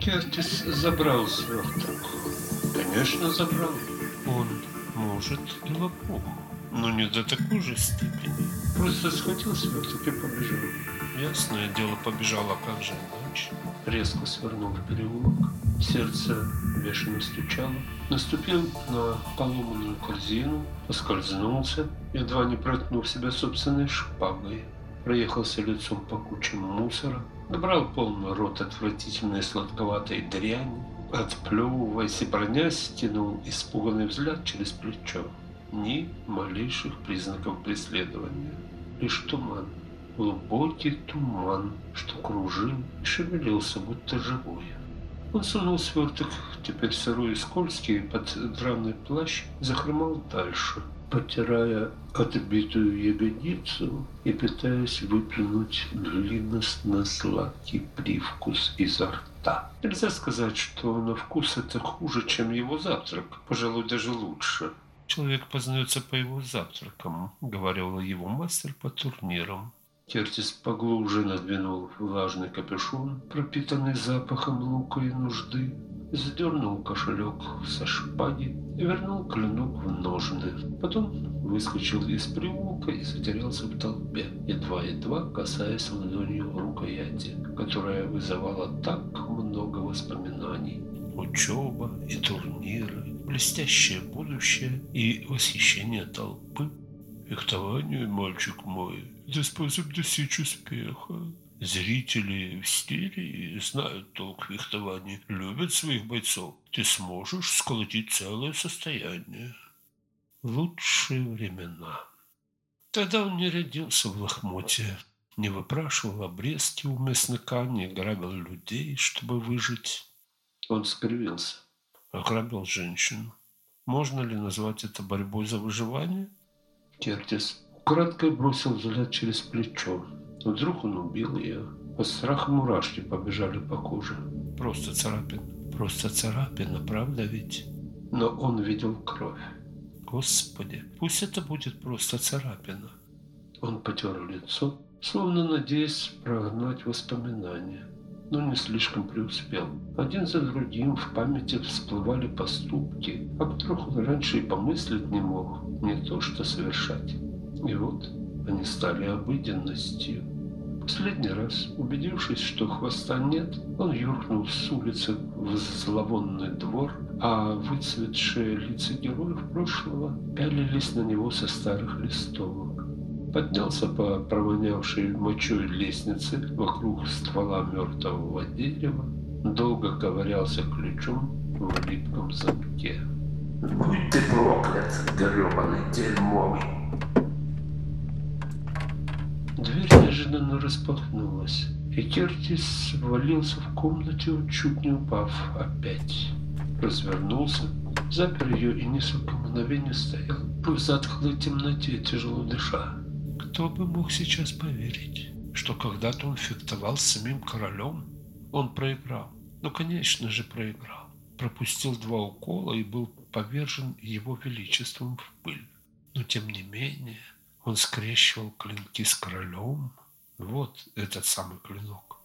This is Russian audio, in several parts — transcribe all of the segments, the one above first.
Кертис забрал сверток. Конечно, забрал. Он может и лопух, но не до такой же степени. Просто схватил сверток и побежал. Ясное дело, побежал, а как же иначе? Резко свернул в переулок. Сердце бешено стучало. Наступил на поломанную корзину, поскользнулся, едва не проткнув себя собственной шпагой. Проехался лицом по кучам мусора, набрал полный рот отвратительной сладковатой дряни, отплевываясь и бронясь, стянул испуганный взгляд через плечо. Ни малейших признаков преследования. Лишь туман, глубокий туман, что кружил и шевелился, будто живой. Он сунул сверток, теперь сырой и скользкий, под драный плащ, захромал дальше, потирая отбитую ягодицу и пытаясь выплюнуть длинностно-сладкий привкус изо рта. Нельзя сказать, что на вкус это хуже, чем его завтрак, пожалуй, даже лучше. Человек познается по его завтракам, говорил его мастер по турнирам. Кертис поглубже надвинул влажный капюшон, пропитанный запахом лука и нужды, сдернул кошелек со шпаги и вернул клинок в ножны. Потом выскочил из приулка и затерялся в толпе, едва-едва касаясь ладонью рукояти, которая вызывала так много воспоминаний. Учеба и турниры, блестящее будущее и восхищение толпы. Фехтование, мальчик мой, это способ достичь успеха. Зрители в стиле знают толк фехтования, любят своих бойцов. Ты сможешь сколотить целое состояние. Лучшие времена. Тогда он не родился в лохмоте, не выпрашивал обрезки у мясника, не грабил людей, чтобы выжить. Он скривился. Ограбил женщину. Можно ли назвать это борьбой за выживание? Кертис украдкой бросил взгляд через плечо. Вдруг он убил ее. От страха мурашки побежали по коже. Просто царапина. Просто царапина, правда ведь? Но он видел кровь. Господи, пусть это будет просто царапина. Он потер лицо, словно надеясь прогнать воспоминания но не слишком преуспел. Один за другим в памяти всплывали поступки, о которых он раньше и помыслить не мог, не то что совершать. И вот они стали обыденностью. Последний раз, убедившись, что хвоста нет, он юркнул с улицы в зловонный двор, а выцветшие лица героев прошлого пялились на него со старых листовок поднялся по провонявшей мочой лестнице вокруг ствола мертвого дерева, долго ковырялся ключом в липком замке. Будь ты проклят, гребаный дерьмовый! Дверь неожиданно распахнулась, и Кертис ввалился в комнате, чуть не упав опять. Развернулся, запер ее и несколько мгновений стоял в затхлой темноте, тяжело дыша. Кто бы мог сейчас поверить, что когда-то он фехтовал с самим королем? Он проиграл. Ну, конечно же, проиграл. Пропустил два укола и был повержен его величеством в пыль. Но, тем не менее, он скрещивал клинки с королем. Вот этот самый клинок.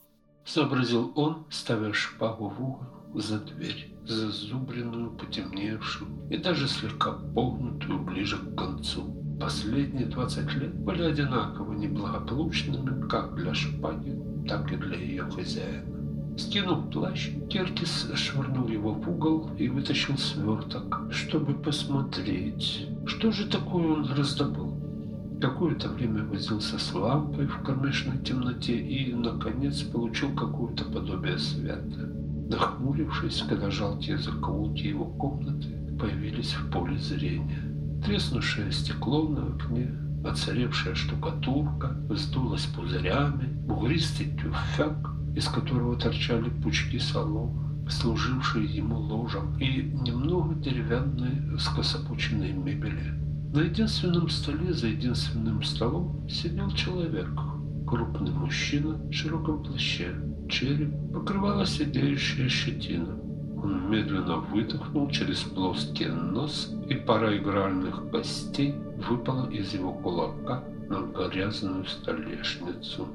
Сообразил он, ставя шпагу в угол за дверь, зазубренную, потемневшую и даже слегка погнутую ближе к концу. Последние 20 лет были одинаково неблагополучными как для шпаги, так и для ее хозяина. Скинув плащ, Кертис швырнул его в угол и вытащил сверток, чтобы посмотреть, что же такое он раздобыл. Какое-то время возился с лампой в кромешной темноте и, наконец, получил какое-то подобие света. Нахмурившись, когда жалкие закоулки его комнаты появились в поле зрения. Треснувшее стекло на окне, оцаревшая штукатурка вздулась пузырями, бугристый тюфяк, из которого торчали пучки соломы, служившие ему ложем, и немного деревянной скосопученной мебели. На единственном столе за единственным столом сидел человек, крупный мужчина в широком плаще. Череп покрывала сидеющая щетина. Он медленно выдохнул через плоский нос, и пара игральных костей выпала из его кулака на грязную столешницу.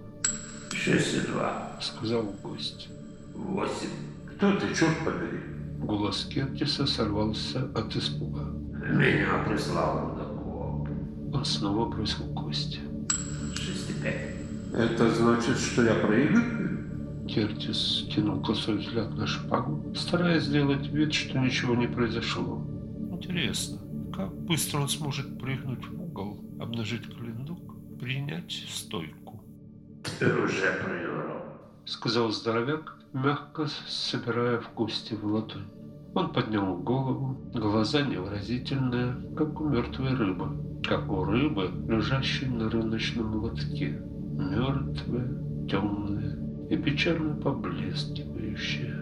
Шесть и два. Сказал гость. Восемь. Кто ты, черт побери? Голос Кертиса сорвался от испуга. Меня прислал Рудаков. Он снова бросил и пять. Это значит, что я проигрываю? Кертис кинул косой взгляд на шпагу, стараясь сделать вид, что ничего не произошло. Интересно, как быстро он сможет прыгнуть в угол, обнажить клинок, принять стойку? Ты уже проиграл. Сказал здоровяк, мягко собирая в кости в ладонь. Он поднял голову, глаза невыразительные, как у мертвой рыбы, как у рыбы, лежащей на рыночном лотке. Мертвые, темные и печально поблескивающие.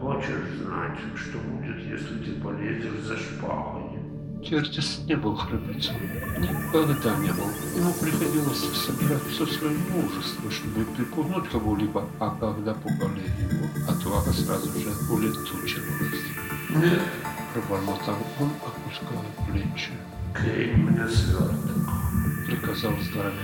Хочешь знать, что будет, если ты полезешь за шпагой? Кертис не был храбрецом. Никогда не был. Ему приходилось собирать все свое мужество, чтобы припугнуть кого-либо, а когда пугали его, отвага сразу же улетучивалась. Нет, Пробормотал он, опуская плечи. Мне сверток. Приказал здоровяк.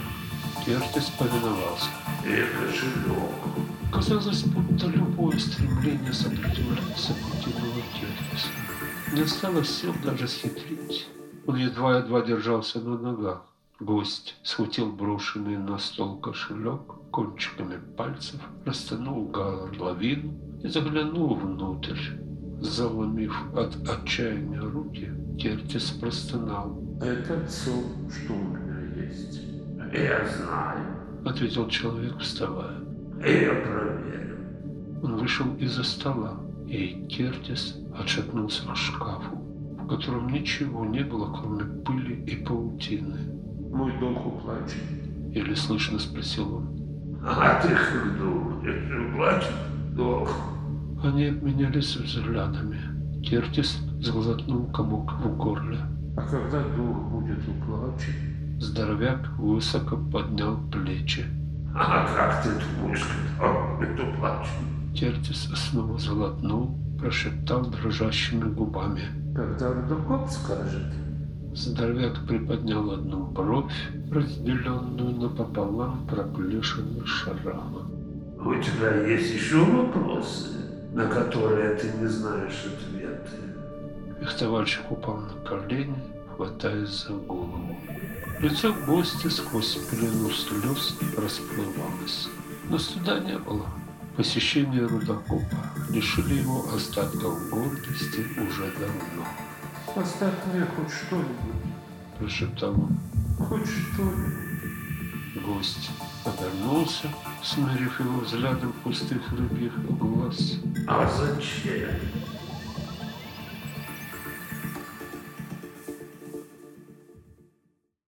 Кертис повиновался. И кошелек. Казалось, будто любое стремление сопротивляться покинуло Кертиса. Не осталось сил даже схитрить. Он едва-едва держался на ногах. Гость схватил брошенный на стол кошелек кончиками пальцев, растянул горловину и заглянул внутрь. Заломив от отчаяния руки, Кертис простонал. Это все, что у меня есть. Я знаю. Ответил человек, вставая. Я проверю. Он вышел из-за стола, и Кертис отшатнулся к шкафу, в котором ничего не было, кроме пыли и паутины. Мой долг уплачен. Еле слышно спросил он. А ты как думаешь, уплачен долг? Они обменялись взглядами. Кертис сглотнул комок в горле. А когда долг будет уплачен? Здоровяк высоко поднял плечи. А как ты думаешь, когда будет уплачен? Кертис снова сглотнул, прошептал дрожащими губами. Когда Рудаков скажет. Здоровяк приподнял одну бровь, разделенную напополам проплешиной шрама. У тебя есть еще вопросы, на которые ты не знаешь ответы? Фехтовальщик упал на колени, хватаясь за голову. Лицо гостя сквозь пелену слез расплывалось. Но стыда не было. Посещение рудокопа лишили его остатков гордости уже давно. Оставь мне хоть что-нибудь. Прошептал он. Хоть что-нибудь. Гость обернулся, смерив его взглядом пустых рыбьих глаз. А зачем?